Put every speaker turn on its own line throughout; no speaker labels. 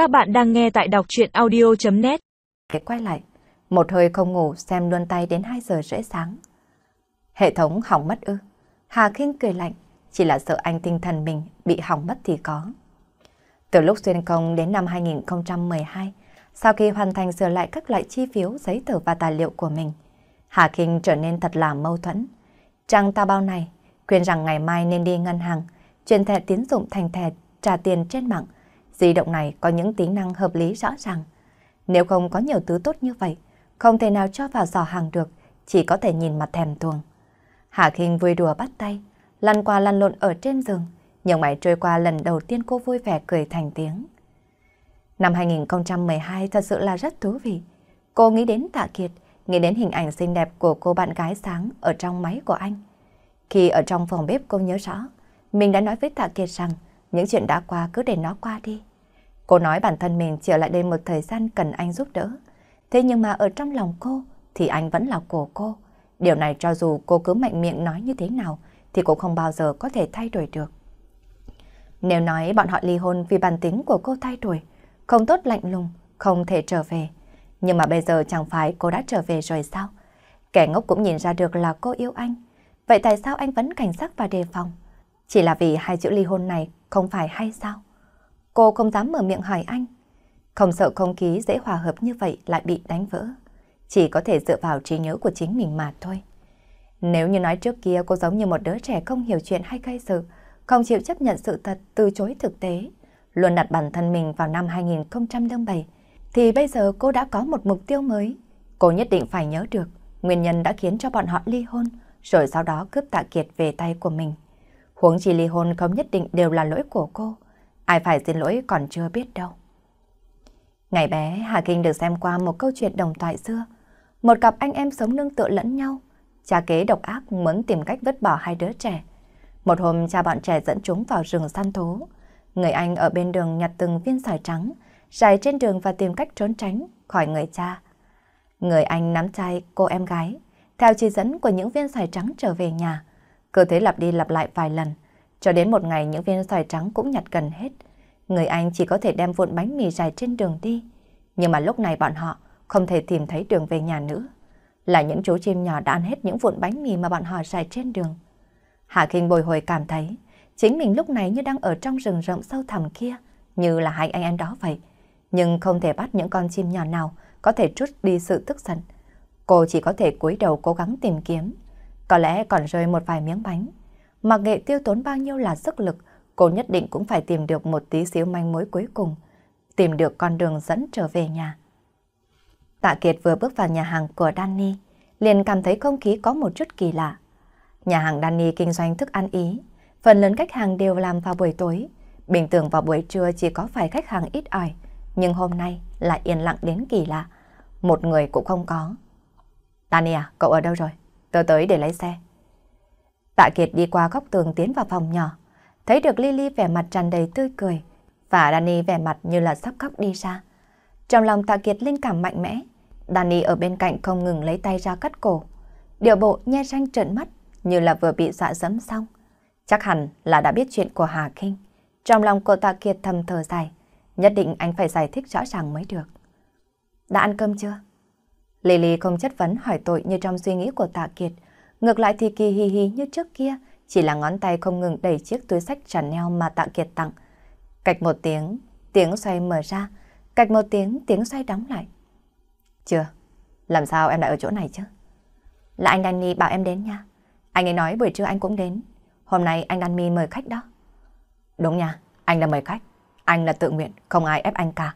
Các bạn đang nghe tại đọc chuyện audio.net
Cái quay lại, một hơi không ngủ xem luôn tay đến 2 giờ rưỡi sáng. Hệ thống hỏng mất ư? Hà Kinh cười lạnh, chỉ là sợ anh tinh thần mình bị hỏng mất thì có. Từ lúc xuyên công đến năm 2012, sau khi hoàn thành sửa lại các loại chi phiếu, giấy tờ và tài liệu của mình, Hà Kinh trở nên thật là mâu thuẫn. Trang ta bao này, khuyên rằng ngày mai nên đi ngân hàng, chuyển thẻ tín dụng thành thẻ trả tiền trên mạng. Di động này có những tính năng hợp lý rõ ràng. Nếu không có nhiều thứ tốt như vậy, không thể nào cho vào giỏ hàng được, chỉ có thể nhìn mặt thèm thuồng. Hà Kinh vui đùa bắt tay, lăn qua lăn lộn ở trên giường, nhưng mày trôi qua lần đầu tiên cô vui vẻ cười thành tiếng. Năm 2012 thật sự là rất thú vị. Cô nghĩ đến Tạ Kiệt, nghĩ đến hình ảnh xinh đẹp của cô bạn gái sáng ở trong máy của anh. Khi ở trong phòng bếp cô nhớ rõ, mình đã nói với Tạ Kiệt rằng những chuyện đã qua cứ để nó qua đi. Cô nói bản thân mình trở lại đây một thời gian cần anh giúp đỡ. Thế nhưng mà ở trong lòng cô thì anh vẫn là của cô. Điều này cho dù cô cứ mạnh miệng nói như thế nào thì cũng không bao giờ có thể thay đổi được. Nếu nói bọn họ ly hôn vì bản tính của cô thay đổi, không tốt lạnh lùng, không thể trở về. Nhưng mà bây giờ chẳng phải cô đã trở về rồi sao? Kẻ ngốc cũng nhìn ra được là cô yêu anh. Vậy tại sao anh vẫn cảnh giác và đề phòng? Chỉ là vì hai chữ ly hôn này không phải hay sao? Cô không dám mở miệng hỏi anh. Không sợ không khí dễ hòa hợp như vậy lại bị đánh vỡ. Chỉ có thể dựa vào trí nhớ của chính mình mà thôi. Nếu như nói trước kia cô giống như một đứa trẻ không hiểu chuyện hay gây sự, không chịu chấp nhận sự thật, từ chối thực tế, luôn đặt bản thân mình vào năm 2007, thì bây giờ cô đã có một mục tiêu mới. Cô nhất định phải nhớ được nguyên nhân đã khiến cho bọn họ ly hôn, rồi sau đó cướp tạ kiệt về tay của mình. Huống chi ly hôn không nhất định đều là lỗi của cô. Ai phải xin lỗi còn chưa biết đâu. Ngày bé, Hà Kinh được xem qua một câu chuyện đồng thoại xưa. Một cặp anh em sống nương tựa lẫn nhau. Cha kế độc ác muốn tìm cách vứt bỏ hai đứa trẻ. Một hôm cha bọn trẻ dẫn chúng vào rừng săn thú. Người anh ở bên đường nhặt từng viên sỏi trắng, rải trên đường và tìm cách trốn tránh khỏi người cha. Người anh nắm tay cô em gái, theo chỉ dẫn của những viên sỏi trắng trở về nhà. Cơ thế lặp đi lặp lại vài lần, cho đến một ngày những viên xoài trắng cũng nhặt gần hết. Người anh chỉ có thể đem vụn bánh mì dài trên đường đi. Nhưng mà lúc này bọn họ không thể tìm thấy đường về nhà nữa. Là những chú chim nhỏ đã ăn hết những vụn bánh mì mà bọn họ dài trên đường. Hạ Kinh bồi hồi cảm thấy chính mình lúc này như đang ở trong rừng rộng sâu thẳm kia, như là hai anh em đó vậy. Nhưng không thể bắt những con chim nhỏ nào có thể trút đi sự tức giận. Cô chỉ có thể cúi đầu cố gắng tìm kiếm. Có lẽ còn rơi một vài miếng bánh. Mặc nghệ tiêu tốn bao nhiêu là sức lực, cô nhất định cũng phải tìm được một tí xíu manh mối cuối cùng, tìm được con đường dẫn trở về nhà. Tạ Kiệt vừa bước vào nhà hàng của Danny, liền cảm thấy không khí có một chút kỳ lạ. Nhà hàng Danny kinh doanh thức ăn Ý, phần lớn khách hàng đều làm vào buổi tối. Bình thường vào buổi trưa chỉ có vài khách hàng ít ỏi, nhưng hôm nay lại yên lặng đến kỳ lạ. Một người cũng không có. Danny à, cậu ở đâu rồi? Tớ tới để lấy xe. Tạ Kiệt đi qua góc tường tiến vào phòng nhỏ, thấy được Lily vẻ mặt tràn đầy tươi cười và Danny vẻ mặt như là sắp khóc đi ra. Trong lòng Tạ Kiệt linh cảm mạnh mẽ, Danny ở bên cạnh không ngừng lấy tay ra cắt cổ. điều bộ nhe răng trợn mắt như là vừa bị dọa dẫm xong. Chắc hẳn là đã biết chuyện của Hà Kinh. Trong lòng cô Tạ Kiệt thầm thở dài, nhất định anh phải giải thích rõ ràng mới được. Đã ăn cơm chưa? Lily không chất vấn hỏi tội như trong suy nghĩ của Tạ Kiệt, Ngược lại thì kỳ hì hì như trước kia, chỉ là ngón tay không ngừng đẩy chiếc túi sách Chanel mà Tạ Kiệt tặng. Cạch một tiếng, tiếng xoay mở ra, cạch một tiếng, tiếng xoay đóng lại. Chưa, làm sao em lại ở chỗ này chứ? Là anh Danny bảo em đến nha. Anh ấy nói buổi trưa anh cũng đến. Hôm nay anh Danny mời khách đó. Đúng nha, anh là mời khách. Anh là tự nguyện, không ai ép anh cả.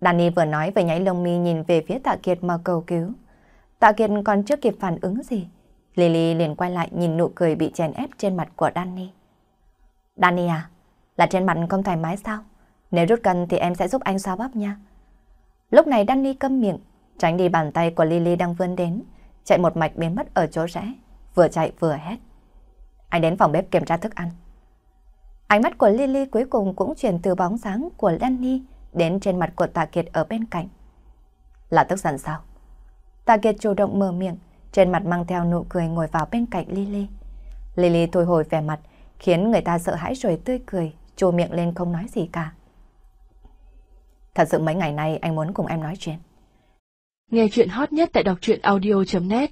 Danny vừa nói vừa nháy lông mi nhìn về phía Tạ Kiệt mà cầu cứu. Tạ Kiệt còn chưa kịp phản ứng gì Lily liền quay lại nhìn nụ cười bị chèn ép trên mặt của Danny. Danny à, là trên mặt không thoải mái sao? Nếu rút cần thì em sẽ giúp anh xoa bóp nha. Lúc này Danny câm miệng, tránh đi bàn tay của Lily đang vươn đến, chạy một mạch biến mất ở chỗ rẽ, vừa chạy vừa hét. Anh đến phòng bếp kiểm tra thức ăn. Ánh mắt của Lily cuối cùng cũng chuyển từ bóng dáng của Danny đến trên mặt của Tạ Kiệt ở bên cạnh. Là tức giận sao? Tạ Kiệt chủ động mở miệng, trên mặt mang theo nụ cười ngồi vào bên cạnh Lily. Lily thôi hồi vẻ mặt, khiến người ta sợ hãi rồi tươi cười, chù miệng lên không nói gì cả. Thật sự mấy ngày nay anh muốn cùng em nói chuyện.
Nghe chuyện hot nhất tại đọc truyện audio.net